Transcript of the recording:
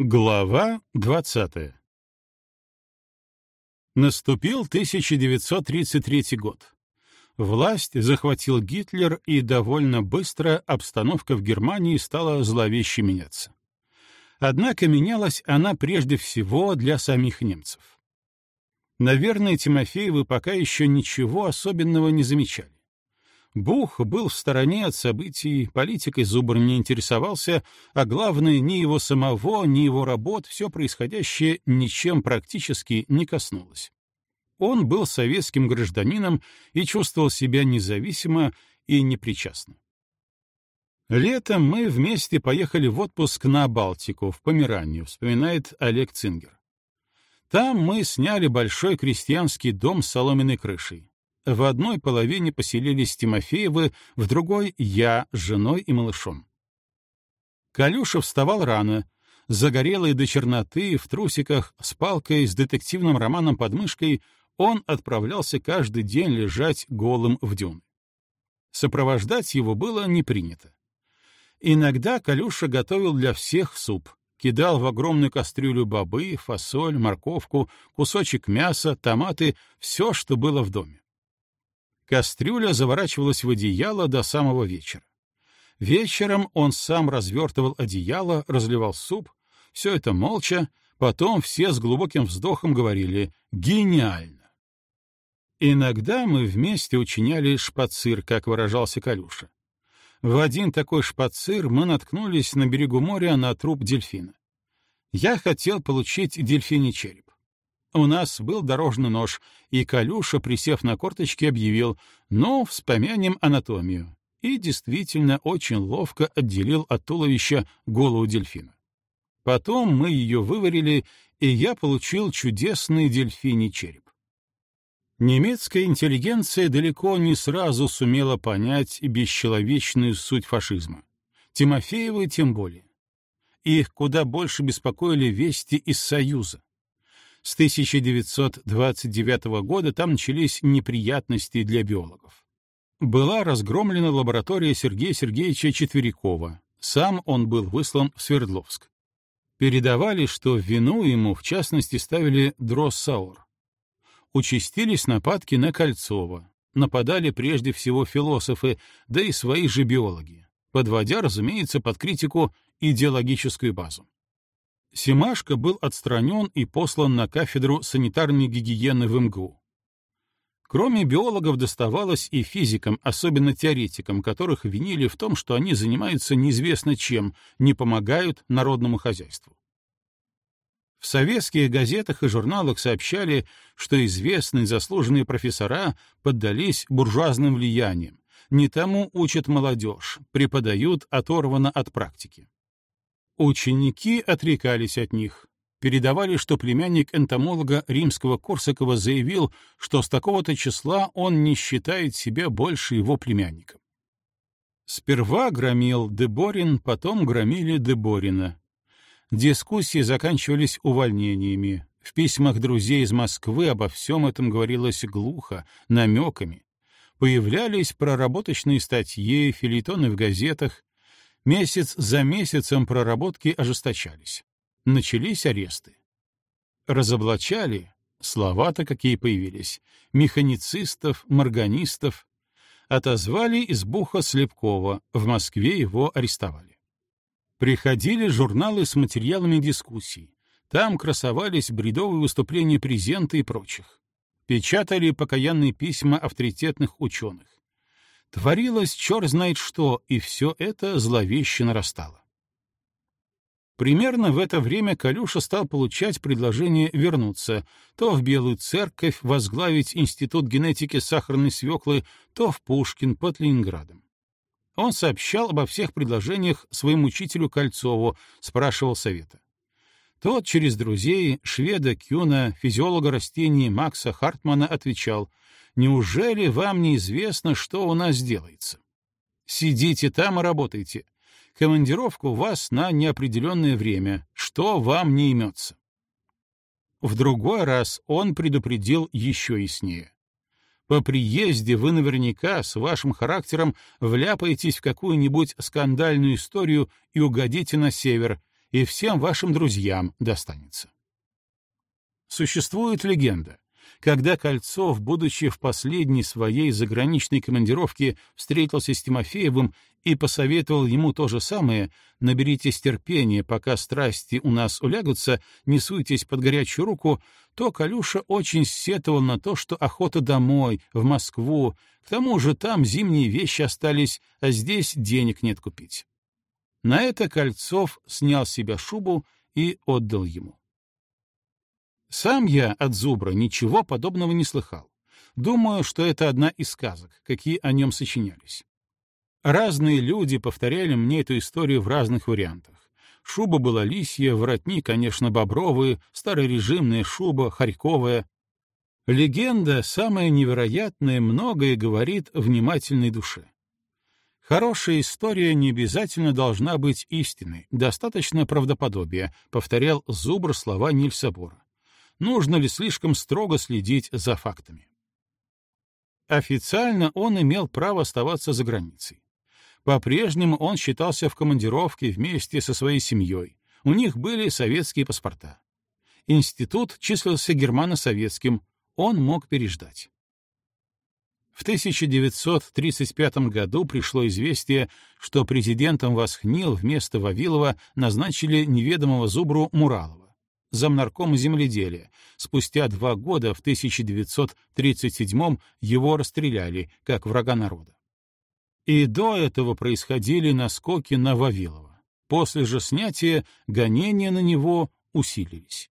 Глава 20 Наступил 1933 год. Власть захватил Гитлер, и довольно быстро обстановка в Германии стала зловеще меняться. Однако менялась она прежде всего для самих немцев. Наверное, Тимофеевы пока еще ничего особенного не замечали. Бух был в стороне от событий, политикой Зубр не интересовался, а главное, ни его самого, ни его работ все происходящее ничем практически не коснулось. Он был советским гражданином и чувствовал себя независимо и непричастно. Летом мы вместе поехали в отпуск на Балтику, в Померанию, вспоминает Олег Цингер. Там мы сняли большой крестьянский дом с соломенной крышей. В одной половине поселились Тимофеевы, в другой — я с женой и малышом. Калюша вставал рано, загорелый до черноты, в трусиках, с палкой, с детективным романом под мышкой, он отправлялся каждый день лежать голым в дюны. Сопровождать его было не принято. Иногда Калюша готовил для всех суп, кидал в огромную кастрюлю бобы, фасоль, морковку, кусочек мяса, томаты, все, что было в доме. Кастрюля заворачивалась в одеяло до самого вечера. Вечером он сам развертывал одеяло, разливал суп. Все это молча. Потом все с глубоким вздохом говорили «гениально». Иногда мы вместе учиняли шпацир, как выражался Калюша. В один такой шпацир мы наткнулись на берегу моря на труп дельфина. Я хотел получить дельфиний череп. У нас был дорожный нож, и Калюша, присев на корточки, объявил «Ну, вспомянем анатомию» и действительно очень ловко отделил от туловища голову дельфина. Потом мы ее выварили, и я получил чудесный дельфиний череп. Немецкая интеллигенция далеко не сразу сумела понять бесчеловечную суть фашизма. Тимофеевы тем более. Их куда больше беспокоили вести из Союза. С 1929 года там начались неприятности для биологов. Была разгромлена лаборатория Сергея Сергеевича Четверякова. Сам он был выслан в Свердловск. Передавали, что вину ему, в частности, ставили дроссаур. Участились нападки на Кольцова. Нападали прежде всего философы, да и свои же биологи, подводя, разумеется, под критику идеологическую базу. Семашко был отстранен и послан на кафедру санитарной гигиены в МГУ. Кроме биологов доставалось и физикам, особенно теоретикам, которых винили в том, что они занимаются неизвестно чем, не помогают народному хозяйству. В советских газетах и журналах сообщали, что известные заслуженные профессора поддались буржуазным влияниям, не тому учат молодежь, преподают оторвано от практики. Ученики отрекались от них. Передавали, что племянник энтомолога римского Корсакова заявил, что с такого-то числа он не считает себя больше его племянником. Сперва громил Деборин, потом громили Деборина. Дискуссии заканчивались увольнениями. В письмах друзей из Москвы обо всем этом говорилось глухо, намеками. Появлялись проработочные статьи, филитоны в газетах, Месяц за месяцем проработки ожесточались. Начались аресты. Разоблачали, слова-то какие появились, механицистов, морганистов. Отозвали из Буха Слепкова, в Москве его арестовали. Приходили журналы с материалами дискуссий. Там красовались бредовые выступления президента и прочих. Печатали покаянные письма авторитетных ученых. Творилось черт знает что, и все это зловеще нарастало. Примерно в это время Калюша стал получать предложение вернуться, то в Белую Церковь возглавить Институт генетики сахарной свеклы, то в Пушкин под Ленинградом. Он сообщал обо всех предложениях своему учителю Кольцову, спрашивал совета. Тот через друзей, шведа Кюна, физиолога растений Макса Хартмана отвечал — Неужели вам неизвестно, что у нас делается? Сидите там и работайте. Командировка у вас на неопределенное время. Что вам не имется? В другой раз он предупредил еще яснее. По приезде вы наверняка с вашим характером вляпаетесь в какую-нибудь скандальную историю и угодите на север, и всем вашим друзьям достанется. Существует легенда. Когда Кольцов, будучи в последней своей заграничной командировке, встретился с Тимофеевым и посоветовал ему то же самое «наберитесь терпения, пока страсти у нас улягутся, не суйтесь под горячую руку», то Калюша очень сетовал на то, что охота домой, в Москву, к тому же там зимние вещи остались, а здесь денег нет купить. На это Кольцов снял с себя шубу и отдал ему. Сам я от Зубра ничего подобного не слыхал. Думаю, что это одна из сказок, какие о нем сочинялись. Разные люди повторяли мне эту историю в разных вариантах. Шуба была лисья, воротник, конечно, бобровый, старорежимная шуба, харьковая. Легенда, самая невероятная, многое говорит внимательной душе. Хорошая история не обязательно должна быть истинной, достаточно правдоподобия, повторял Зубр слова Нильса Бора. Нужно ли слишком строго следить за фактами? Официально он имел право оставаться за границей. По-прежнему он считался в командировке вместе со своей семьей. У них были советские паспорта. Институт числился германо-советским, он мог переждать. В 1935 году пришло известие, что президентом Восхнил вместо Вавилова назначили неведомого зубру Муралова, замнаркома земледелия. Спустя два года, в 1937 его расстреляли, как врага народа. И до этого происходили наскоки на Вавилова. После же снятия гонения на него усилились.